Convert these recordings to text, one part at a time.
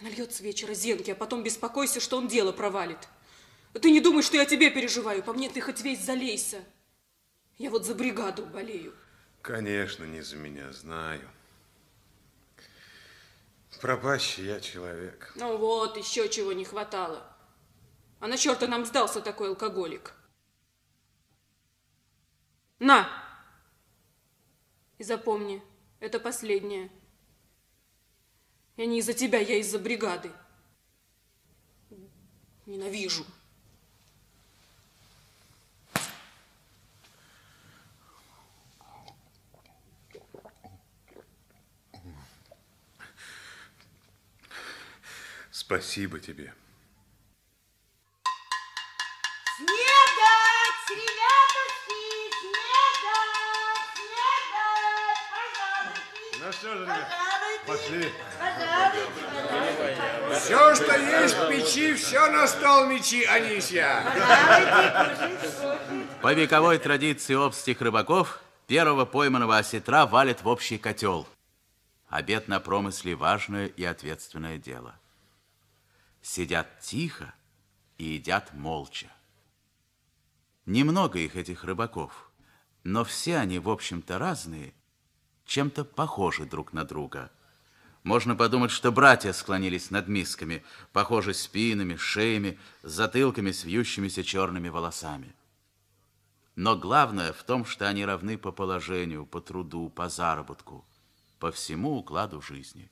Нальет с вечера зенки, а потом беспокойся, что он дело провалит. Ты не думай, что я тебе переживаю. По мне ты хоть весь залейся. Я вот за бригаду болею. Конечно, не за меня, знаю. Пропащий я человек. Ну вот, еще чего не хватало. А на черта нам сдался такой алкоголик. На! И запомни, это последнее. Я не из-за тебя, я из-за бригады. Ненавижу. Спасибо тебе. Пошли. Все, что есть в печи, все на стол мечи, Анисья. По вековой традиции обстих рыбаков, первого пойманного осетра валят в общий котел. Обед на промысле – важное и ответственное дело. Сидят тихо и едят молча. Немного их, этих рыбаков, но все они, в общем-то, разные, чем-то похожи друг на друга. Можно подумать, что братья склонились над мисками, похожи спинами, шеями, затылками с вьющимися черными волосами. Но главное в том, что они равны по положению, по труду, по заработку, по всему укладу жизни.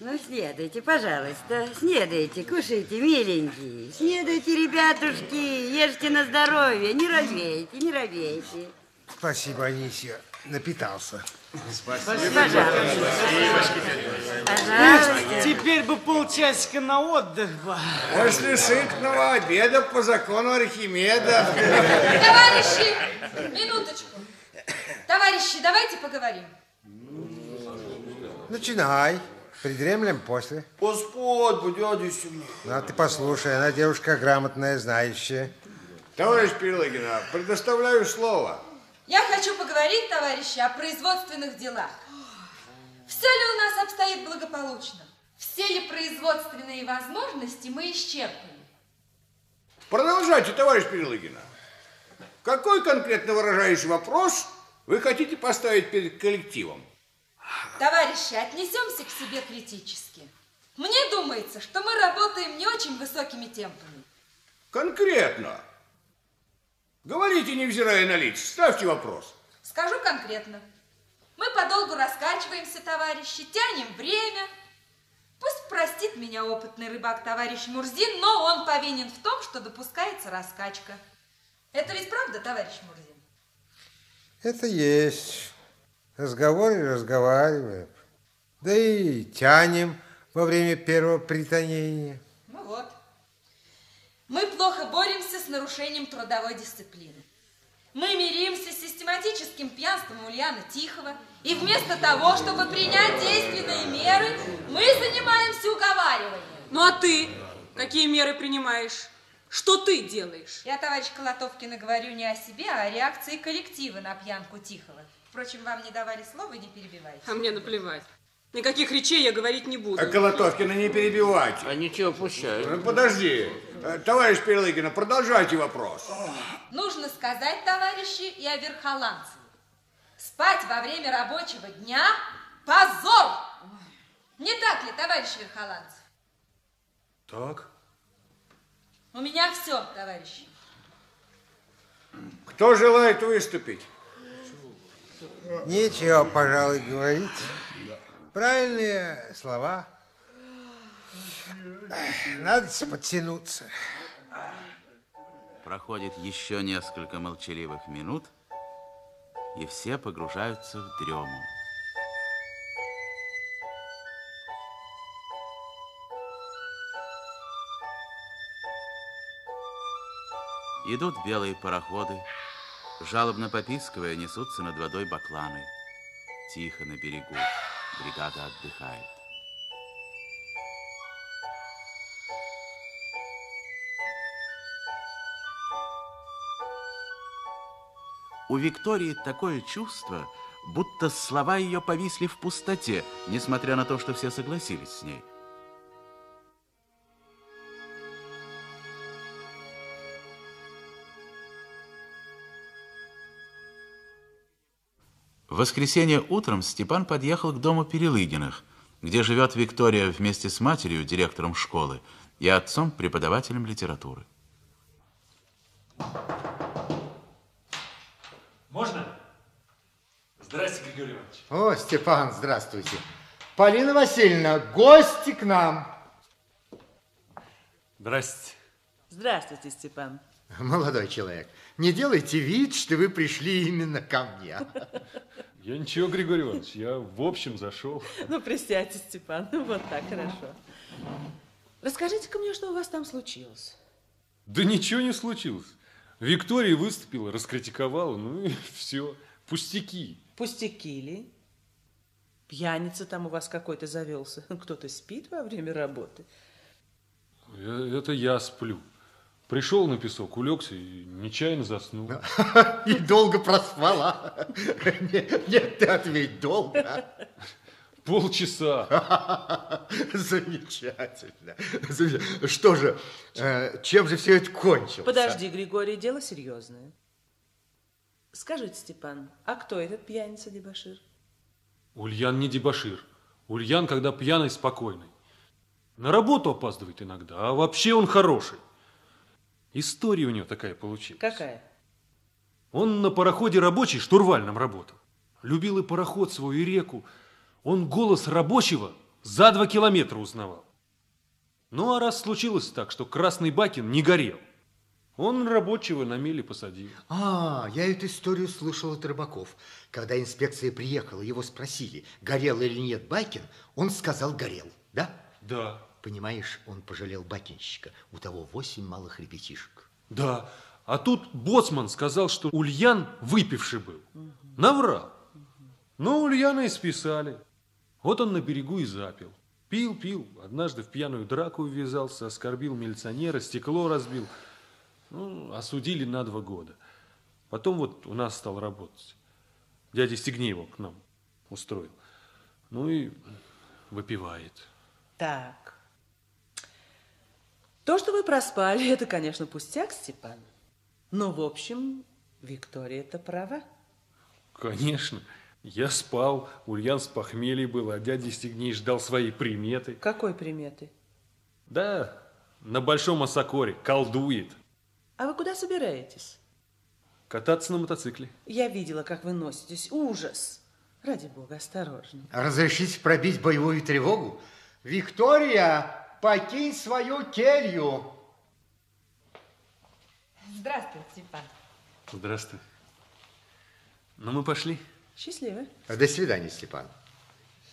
Ну, снедайте, пожалуйста, снедайте, кушайте, миленькие. Снедайте, ребятушки, ешьте на здоровье, не робейте, не робейте. Спасибо, Анисья. Напитался. Пожалуйста. Теперь бы полчасика на отдых бы. После сытного обеда по закону Архимеда. Товарищи, минуточку. Товарищи, давайте поговорим. Начинай. Придремлем после. Поспать бы, дядя Семен. Ну, а ты послушай, она девушка грамотная, знающая. Товарищ Перелыгина, предоставляю слово. Я хочу поговорить, товарищи, о производственных делах. Все ли у нас обстоит благополучно? Все ли производственные возможности мы исчерпали? Продолжайте, товарищ Перелыгина. Какой конкретно выражающий вопрос вы хотите поставить перед коллективом? Товарищи, отнесемся к себе критически. Мне думается, что мы работаем не очень высокими темпами. Конкретно. Говорите, невзирая на лица. Ставьте вопрос. Скажу конкретно. Мы подолгу раскачиваемся, товарищи, тянем время. Пусть простит меня опытный рыбак товарищ Мурзин, но он повинен в том, что допускается раскачка. Это ведь правда, товарищ Мурзин? Это есть. Разговоры разговариваем. Да и тянем во время первого притонения. Мы плохо боремся с нарушением трудовой дисциплины. Мы миримся с систематическим пьянством Ульяна Тихого, и вместо того, чтобы принять действенные меры, мы занимаемся уговариванием. Ну а ты какие меры принимаешь? Что ты делаешь? Я, товарищ Колотовкина, говорю не о себе, а о реакции коллектива на пьянку Тихого. Впрочем, вам не давали слова, не перебивайте. А мне наплевать. Никаких речей я говорить не буду. А Колотовкина не перебивать. А ничего, пущай. Ну, Подожди. Э, Товарищ Перелыгина, продолжайте вопрос. Нужно сказать, товарищи, и о верхоланце. Спать во время рабочего дня – позор! Не так ли, товарищ верхоланцев? Так? У меня все, товарищи. Кто желает выступить? Нечего, пожалуй, говорить. Правильные слова. Надо подтянуться. Проходит еще несколько молчаливых минут, и все погружаются в дрему. Идут белые пароходы, жалобно попискивая, несутся над водой бакланы. Тихо на берегу, бригада отдыхает. У Виктории такое чувство, будто слова ее повисли в пустоте, несмотря на то, что все согласились с ней. В воскресенье утром Степан подъехал к дому Перелыгиных, где живет Виктория вместе с матерью, директором школы, и отцом, преподавателем литературы. Можно? Здрасте, Григорий Иванович. О, Степан, здравствуйте. Полина Васильевна, гости к нам. Здрасте. Здравствуйте, Степан. Молодой человек, не делайте вид, что вы пришли именно ко мне. Я ничего, Григорий Иванович, я в общем зашел. Ну, присядьте, Степан. Ну, вот так, хорошо. Расскажите-ка мне, что у вас там случилось. Да ничего не случилось. Виктория выступила, раскритиковала, ну и все. Пустяки. Пустяки ли? Пьяница там у вас какой-то завелся. Кто-то спит во время работы. Э, Это я сплю. Пришел на песок, улегся и нечаянно заснул. И долго проспала. Нет, нет, ты ответь, долго. Полчаса. Замечательно. Замечательно. Что же, э, чем же все это кончилось? Подожди, Григорий, дело серьезное. Скажите, Степан, а кто этот пьяница дебошир? Ульян не дебошир. Ульян, когда пьяный, спокойный. На работу опаздывает иногда, а вообще он хороший. История у него такая получилась. Какая? Он на пароходе рабочий штурвальном работал. Любил и пароход свою, и реку. Он голос рабочего за два километра узнавал. Ну, а раз случилось так, что Красный Бакин не горел, он рабочего на мели посадил. А, я эту историю слышал от рыбаков. Когда инспекция приехала, его спросили, горел или нет Бакин, он сказал, горел, да? Да. Понимаешь, он пожалел бакинщика. У того восемь малых ребятишек. Да, а тут боцман сказал, что Ульян выпивший был. Наврал. Но Ульяна и списали. Вот он на берегу и запил. Пил, пил. Однажды в пьяную драку ввязался, оскорбил милиционера, стекло разбил. Ну, осудили на два года. Потом вот у нас стал работать. Дядя Стегнеева к нам устроил. Ну и выпивает. Так. То, что вы проспали, это, конечно, пустяк, Степан. Но, в общем, Виктория-то права. Конечно. Я спал, Ульян с похмелья был, а дядя Стегней ждал своей приметы. Какой приметы? Да, на Большом Осокоре, колдует. А вы куда собираетесь? Кататься на мотоцикле. Я видела, как вы носитесь. Ужас. Ради бога, осторожней. Разрешите пробить боевую тревогу? Виктория, покинь свою келью. Здравствуй, Степан. Здравствуй. Ну, мы пошли. Счастливо. До свидания, Степан.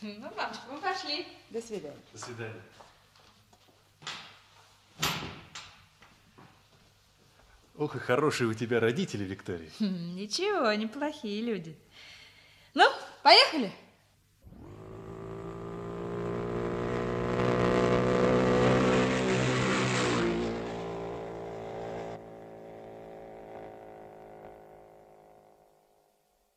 Ну, мамочка, мы пошли. До свидания. До свидания. Ох, и хорошие у тебя родители, Виктория. Ничего, неплохие люди. Ну, поехали.